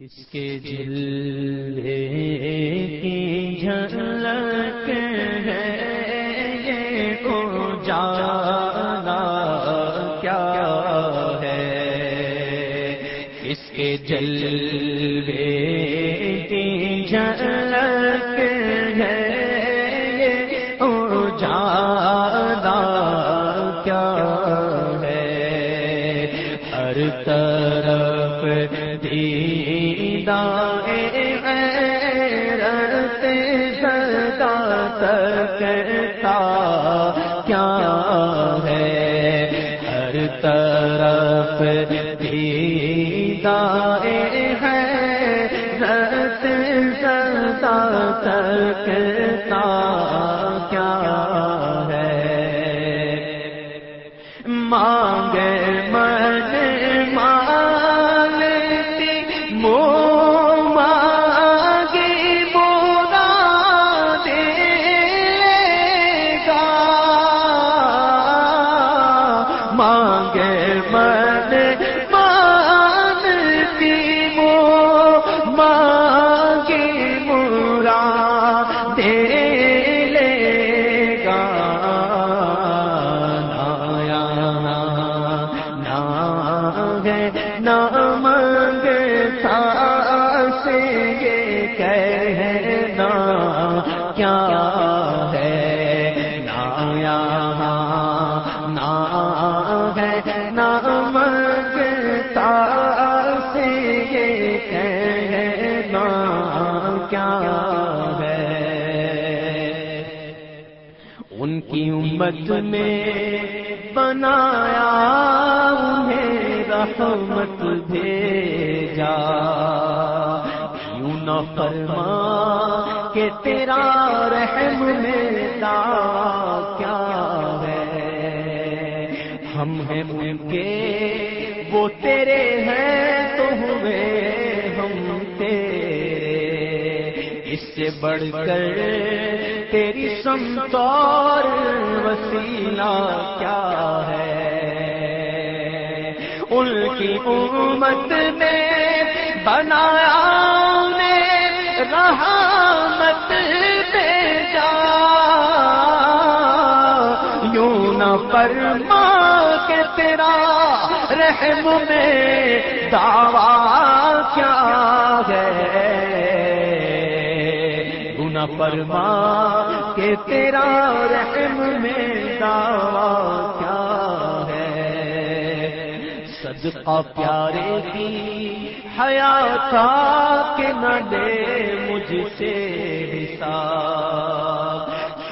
کس کے جلے کی جھلک ہے یہ کو جانا کیا ہے؟ کس کے جلوے کی جھلک ہے یہ کو جانا کیا ہے؟ ہر طرف دیدہ غیرت کیا ہے ہر طرف دیدہ ہے رت سکتا تک کیا ہے؟ نایا نا ہے۔ نہ منگتا سے یہ کہنا کیا ہے؟ ان کی امت میں بنایا، انہیں رحمت بھیجا۔ یوں نہ فرما کہ تیرا رحم ملتا کیا ہے؟ ہم ہیں ان کے، وہ تیرے ہیں تو ہوئے ہم تیرے۔ اس سے بڑھ کر تیری سمت اور وسیلہ کیا ہے؟ ان کی امت میں بنایا فرما کے تیرا رحم میں دعویٰ کیا ہے؟ گنا فرما کہ تیرا رحم میں دعویٰ کیا ہے؟ صدقہ پیارے کی حیات کے نہ دے مجھ سے حساب۔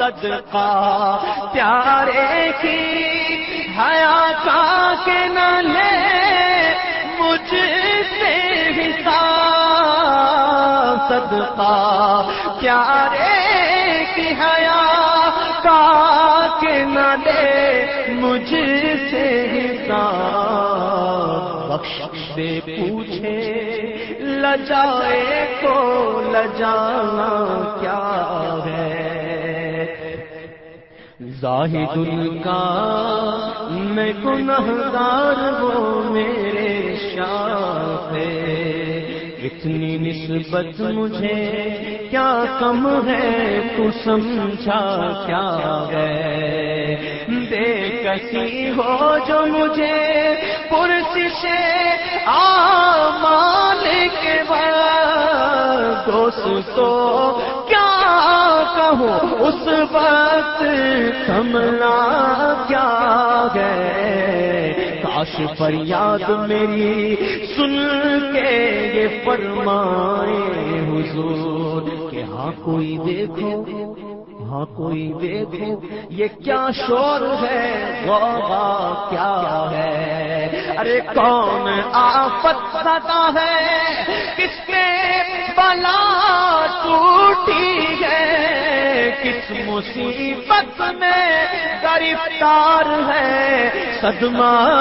صدقہ، پیارے کی حیات کے نہ لے، مجھ سے حساب صدقہ، پیارے کی حیا کا کے نہ دے مجھ سے حساب۔ بخش دے پوچھے، لجائے کو لجانا کیا ہے؟ زاہد ان کا میں گنہگار وہ میرے شاہ ہے۔ اتنی نسبت مجھے کیا کم ہے؟ تو سمجھا کیا ہے؟ بے کسی ہو جو مجھے پرسش آمال کے بعد دوستو کیا کہو اس وقت سمنا کیا گئے کاش پر یاد میری سن کے یہ فرمائے حضور کہ ہاں کوئی دیکھو ہاں کوئی دیکھو، یہ کیا شور ہے، غوغا کیا ہے؟ ارے کون آفت ستا ہے؟ کس کے بلا کس مصیبت میں گرفتار ہے؟ صدمہ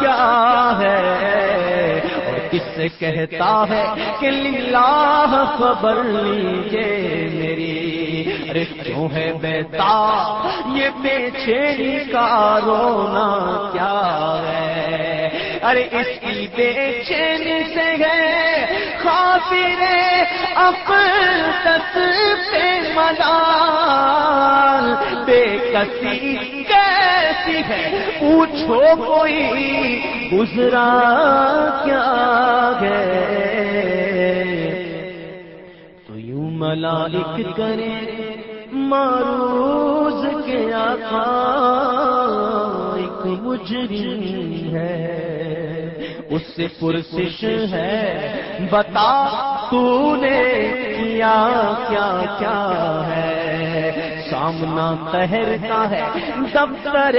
کیا ہے؟ اور کس سے کہتا ہے کہ للہ خبر لیجیے میری؟ ارے کیوں ہے بیتا یہ بے چینی کا رونا کیا ہے؟ ارے اس کی بے چینی سے ہے، خاطر اب تک پہ ملال۔ بے کسی کیسی ہے، پوچھو کوئی گزرا کیا ہے۔ تو یوں ملالک کرے ماروز کے آقا ایک مجرم ہے۔ اس سے پرسش ہے۔ بتا تو نے کیا کیا کیا ہے۔ سامنا کہرتا ہے، دفتر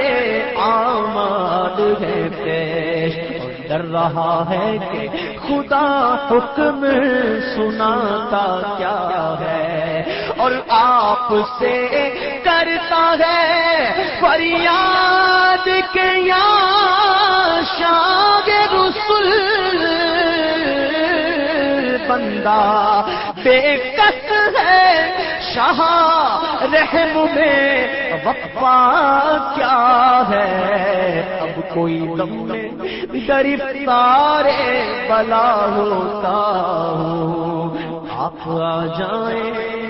آماد ہے پیش۔ ڈر رہا ہے کہ خدا حکم سناتا کیا ہے۔ اور آپ سے کرتا ہے۔ فریاد کے یا شاگ رسول بندہ بے کس ہے۔ شاہ رحم میں وفا کیا ہے۔ اب کوئی دم میں گرفتار بلا ہوتا ہوں۔ آپ آ جائیں۔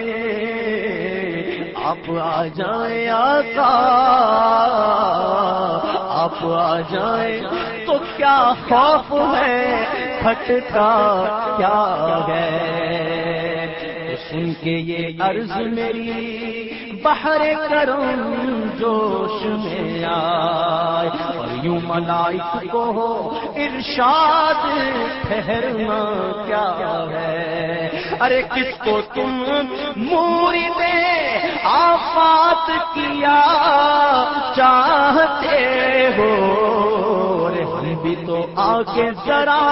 آپ آ جائیں آقا، آپ آ جائیں تو کیا خوف ہے؟ کھٹکا کیا ہے؟ سن کے یہ عرض میری باہر کرم جوش میں آئے۔ اور یوں ملائک کو ارشاد، ٹھہرنا کیا ہے؟ ارے کس کو تم موری میں آفات کیا چاہتے ہو؟ ہم بھی تو آگے ذرا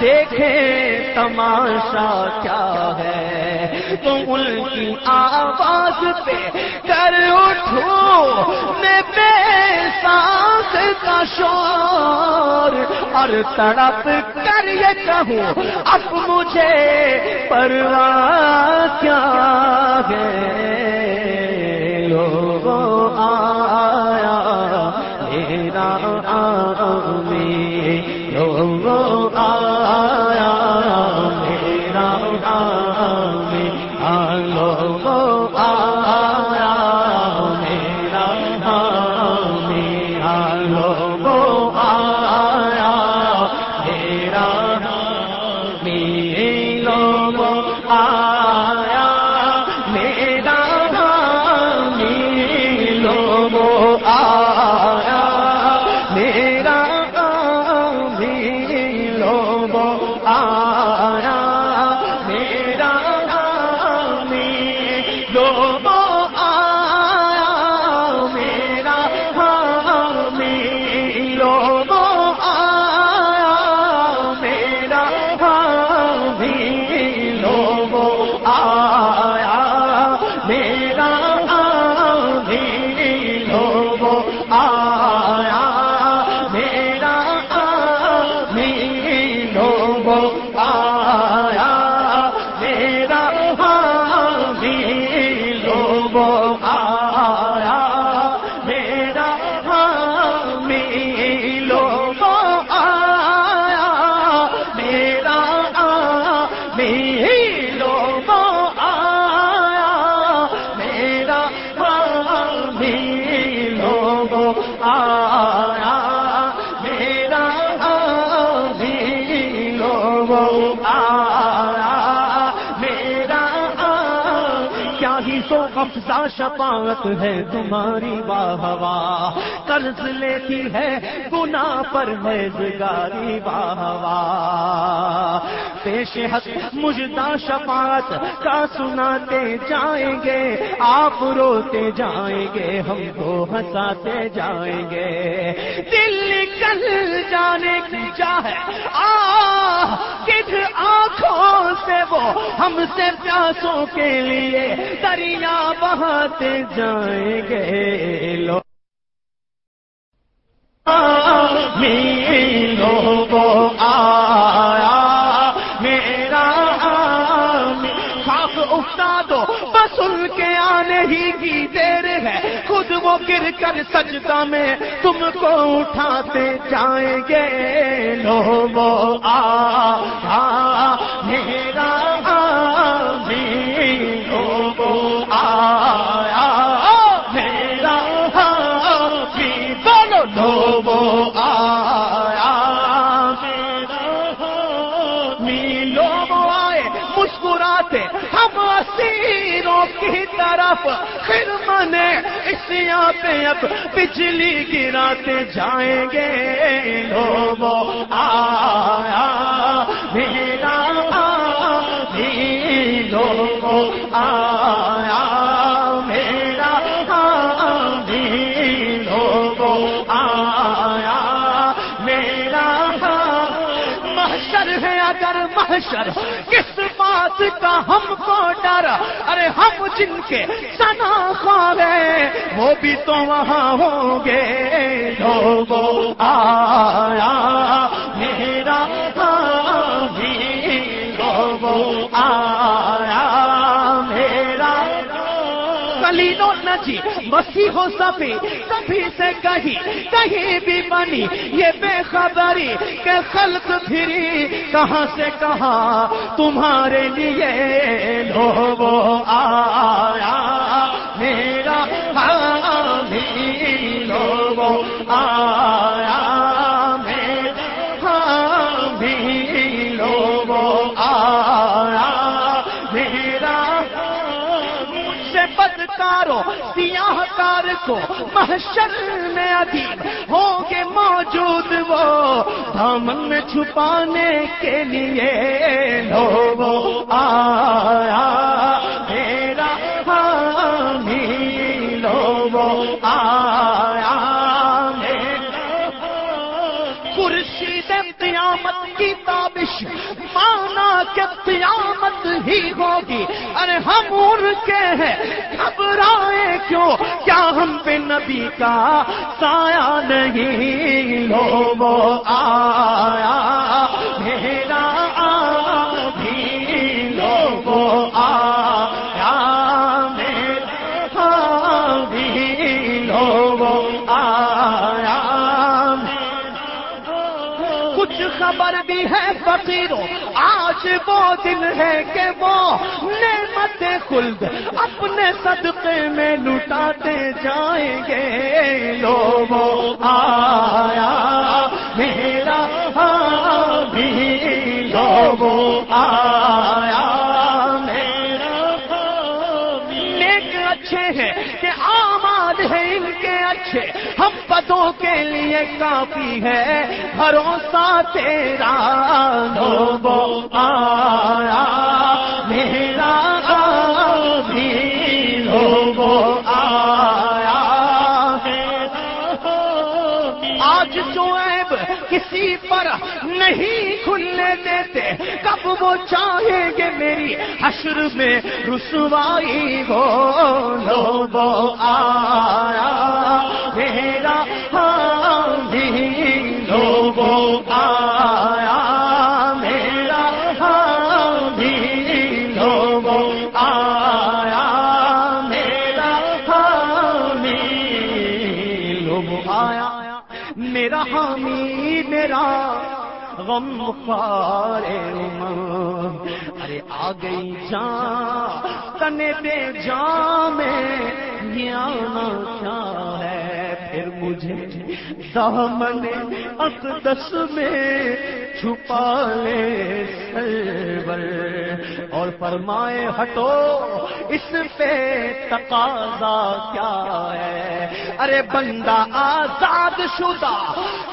دیکھیں تماشا کیا ہے۔ تو ان کی آواز پہ کر اٹھو، میں بے سانس کا شور اور تڑپ کر یہ کہوں، اب مجھے پرواہ کیا ہے؟ لوگوں آیا، میرا آمی لوگوں میں آلو دو آیا، میرا حامی لوگ آیا، میرا حامی لوگ آیا، میرا حامی لوگ آیا، میرا حامی لوگ آیا، میرا کیا سو افزا شفاعت ہے تمہاری واہ واہ قرض لیتی ہے گنا پر ہے زگاری واہ پیش حق، مجدہ شفاعت کا سناتے جائیں گے۔ آپ روتے جائیں گے، ہم کو ہنساتے جائیں گے۔ دل نکل جانے کی چاہے آہ آنکھوں سے وہ ہم سے پیاسوں کے لیے دریا بہاتے جائیں گے۔ لو میروں آیا، میرا خاص اٹھا دو، بس ان کے آنے ہی کی دیر ہے۔ خود وہ گر کر سجدہ میں تم کو اٹھاتے جائیں گے۔ لو وہ آ میرا میرا منے پہ اب بجلی گراتے جائیں گے۔ لوگوں آیا میرا لوگوں آیا میرا لوگوں آیا میرا محشر ہے اگر محشر، کس کا ہم کو ڈر۔ ارے ہم جن کے سنا خارے وہ بھی تو وہاں ہوں گے۔ لوگوں آیا، میرا بھی لوگوں آیا۔ کلینو نجی مسیح ہو سبھی سبھی سے کہیں کہیں بھی بنی یہ بے خبری کہ خلق پھری کہاں سے کہاں تمہارے لیے لوگو آیا میرا بھی لوگو آیا میرا بھی لوگو آیا میرا سیاہ کار کو محشر میں ادیب ہوں گے موجود وہ دامن میں چھپانے کے لیے لوگو آیا۔ میرا حامی لوگو آیا۔ خورشید قیامت کی تابش مانا کہ قیامت ہی ہوگی۔ ارے ہم ان کے ہیں کیوں؟ کیا ہم پہ نبی کا سایہ نہیں لوگو آیا، میرا بھی لوگو آیا، میرا بھی لوگو آیا کچھ خبر بھی ہے فقیروں، آج وہ دن ہے کہ وہ اپنے صدقے میں لٹاتے جائیں گے۔ لوگوں آیا، میرا بھی لوگوں آیا، میرا نیک اچھے ہیں کہ آماد ہے ان کے اچھے۔ ہم پدوں کے لیے کافی ہے، بھروسہ تیرا۔ لوگو آیا، میرا بھی کو آیا آج جو عیب کسی پر نہیں کھلنے دیتے۔ کب وہ چاہیں گے میری حشر میں رسوائی ہو لوگوں آیا۔ میرا میرا حامی، میرا غم پارے ارے آ گئی جان، تنے پہ جان میں یہ آنا کیا ہے۔ پھر مجھے دامن اقدس میں چھپا لے سرور اور فرمائے ہٹو، اس پہ تقاضا کیا ہے؟ ارے بندہ آزاد شدہ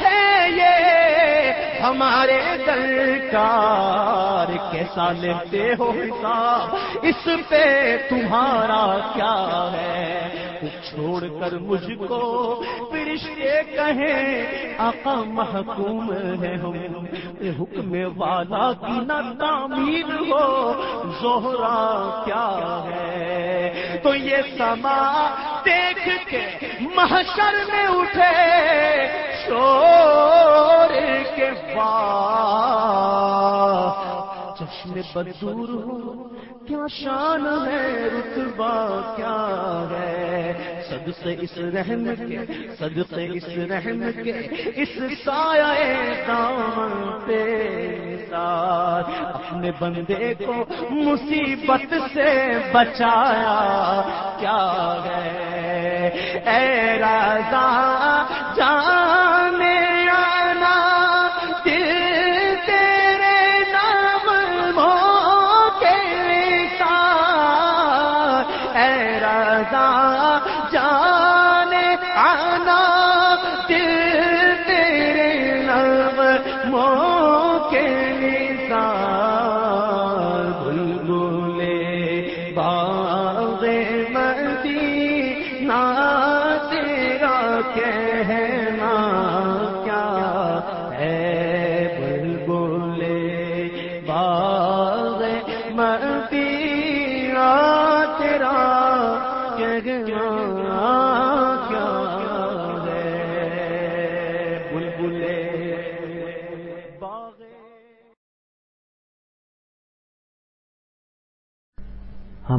ہے یہ ہمارے درکار، کیسا لیتے ہو حساب؟ اس پہ تمہارا کیا ہے؟ چھوڑ کر مجھ کو فرشتے کہیں، آقا محکوم ہے ہم۔ حکم والا کی نہ تعمیر ہو، زہرا کیا ہے؟ تو یہ سما دیکھ کے محشر میں اٹھے، شور کے بعد چشم بدور ہو کیا شان ہے، رتبہ کیا ہے؟ سب سے اس رحم کے سب سے اس رحم کے، اس سایہ دامن پہ ساتھ اپنے بندے کو مصیبت سے بچایا کیا ہے؟ اے راجا جانے